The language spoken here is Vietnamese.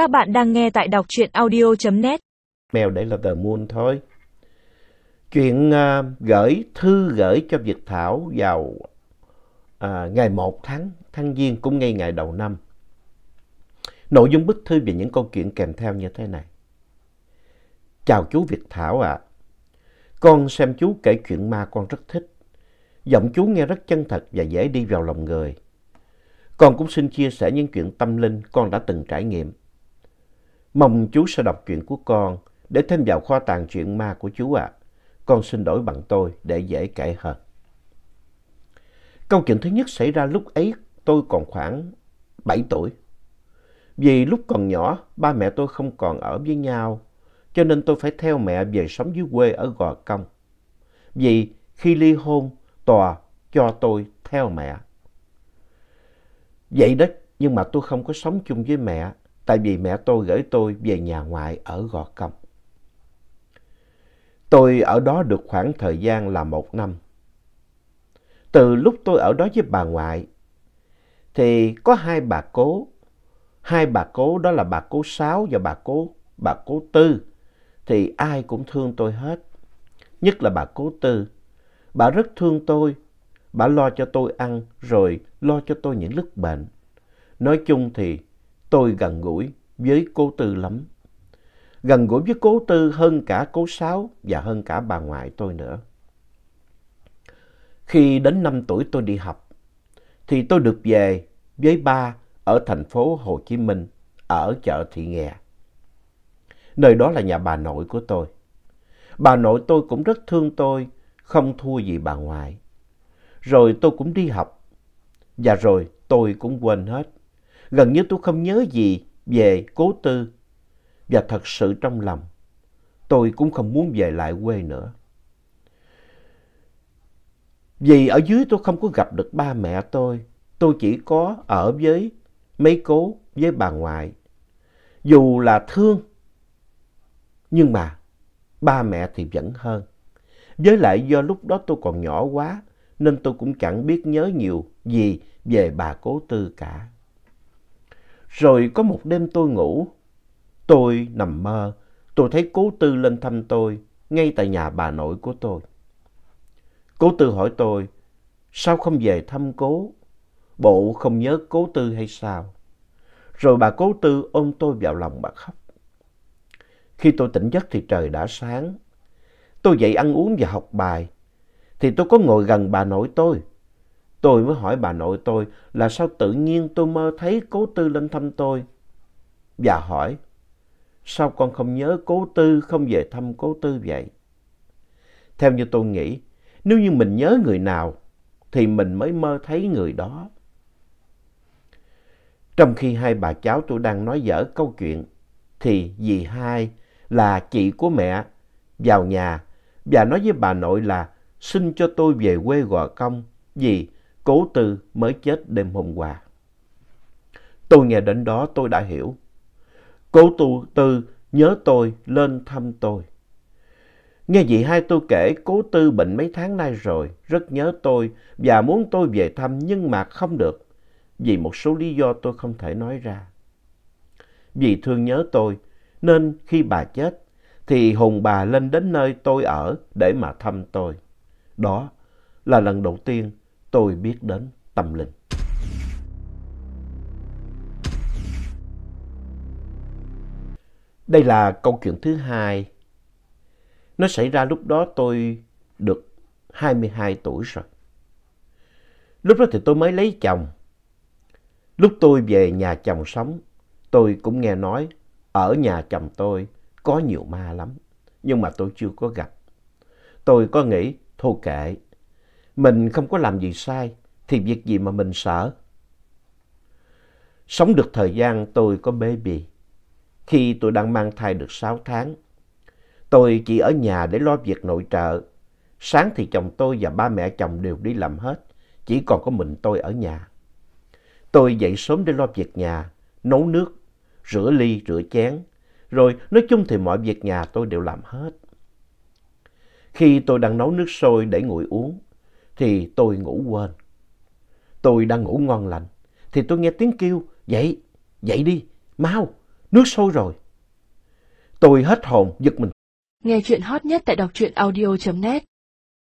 Các bạn đang nghe tại đọc truyện audio.net. mèo để là tờ muôn thôi. Chuyện uh, gửi thư gửi cho Việt Thảo vào uh, ngày 1 tháng, tháng Giêng cũng ngay ngày đầu năm. Nội dung bức thư về những câu chuyện kèm theo như thế này. Chào chú Việt Thảo ạ. Con xem chú kể chuyện ma con rất thích. Giọng chú nghe rất chân thật và dễ đi vào lòng người. Con cũng xin chia sẻ những chuyện tâm linh con đã từng trải nghiệm. Mong chú sẽ đọc chuyện của con để thêm vào kho tàng chuyện ma của chú ạ. Con xin đổi bằng tôi để dễ kể hơn. Câu chuyện thứ nhất xảy ra lúc ấy tôi còn khoảng 7 tuổi. Vì lúc còn nhỏ, ba mẹ tôi không còn ở với nhau, cho nên tôi phải theo mẹ về sống dưới quê ở Gò Công. Vì khi ly hôn, tòa cho tôi theo mẹ. Vậy đó, nhưng mà tôi không có sống chung với mẹ, tại vì mẹ tôi gửi tôi về nhà ngoại ở Gò Công. Tôi ở đó được khoảng thời gian là một năm. Từ lúc tôi ở đó với bà ngoại, thì có hai bà cố. Hai bà cố đó là bà cố Sáu và bà cố, bà cố Tư. Thì ai cũng thương tôi hết. Nhất là bà cố Tư. Bà rất thương tôi. Bà lo cho tôi ăn rồi lo cho tôi những lúc bệnh. Nói chung thì tôi gần gũi với cô Tư lắm. Gần gũi với cô Tư hơn cả cô Sáu và hơn cả bà ngoại tôi nữa. Khi đến năm tuổi tôi đi học, thì tôi được về với ba ở thành phố Hồ Chí Minh, ở chợ Thị Nghè. Nơi đó là nhà bà nội của tôi. Bà nội tôi cũng rất thương tôi, không thua gì bà ngoại. Rồi tôi cũng đi học, và rồi tôi cũng quên hết. Gần như tôi không nhớ gì về cố tư, và thật sự trong lòng, tôi cũng không muốn về lại quê nữa. Vì ở dưới tôi không có gặp được ba mẹ tôi, tôi chỉ có ở với mấy cố, với bà ngoại. Dù là thương, nhưng mà ba mẹ thì vẫn hơn. Với lại do lúc đó tôi còn nhỏ quá, nên tôi cũng chẳng biết nhớ nhiều gì về bà cố tư cả. Rồi có một đêm tôi ngủ, tôi nằm mơ, tôi thấy cố tư lên thăm tôi ngay tại nhà bà nội của tôi. Cố tư hỏi tôi, sao không về thăm cố? Bộ không nhớ cố tư hay sao? Rồi bà cố tư ôm tôi vào lòng bà khóc. Khi tôi tỉnh giấc thì trời đã sáng. Tôi dậy ăn uống và học bài. Thì tôi có ngồi gần bà nội tôi. Tôi mới hỏi bà nội tôi là sao tự nhiên tôi mơ thấy cố tư lên thăm tôi. Và hỏi, sao con không nhớ cố tư không về thăm cố tư vậy? Theo như tôi nghĩ, nếu như mình nhớ người nào thì mình mới mơ thấy người đó. Trong khi hai bà cháu tôi đang nói dở câu chuyện thì dì hai là chị của mẹ vào nhà và nói với bà nội là xin cho tôi về quê Gò Công vì cố tư mới chết đêm hôm qua. Tôi nghe đến đó tôi đã hiểu. Cố tu tư nhớ tôi lên thăm tôi. Nghe dì hai tôi kể cố tư bệnh mấy tháng nay rồi, rất nhớ tôi và muốn tôi về thăm nhưng mà không được vì một số lý do tôi không thể nói ra. Vì thương nhớ tôi nên khi bà chết thì hồn bà lên đến nơi tôi ở để mà thăm tôi. Đó là lần đầu tiên tôi biết đến tâm linh. Đây là câu chuyện thứ hai. Nó xảy ra lúc đó tôi được 22 tuổi rồi. Lúc đó thì tôi mới lấy chồng. Lúc tôi về nhà chồng sống, tôi cũng nghe nói ở nhà chồng tôi có nhiều ma lắm, nhưng mà tôi chưa có gặp. Tôi có nghĩ, thôi kệ, mình không có làm gì sai, thì việc gì mà mình sợ. Sống được thời gian tôi có baby. Khi tôi đang mang thai được 6 tháng, tôi chỉ ở nhà để lo việc nội trợ. Sáng thì chồng tôi và ba mẹ chồng đều đi làm hết, chỉ còn có mình tôi ở nhà. Tôi dậy sớm để lo việc nhà, nấu nước, rửa ly, rửa chén. Rồi nói chung thì mọi việc nhà tôi đều làm hết. Khi tôi đang nấu nước sôi để nguội uống, thì tôi ngủ quên. Tôi đang ngủ ngon lành, thì tôi nghe tiếng kêu, dậy, dậy đi, mau, nước sôi rồi. Tôi hết hồn, giật mình. Nghe chuyện hot nhất tại đọc truyện audio.net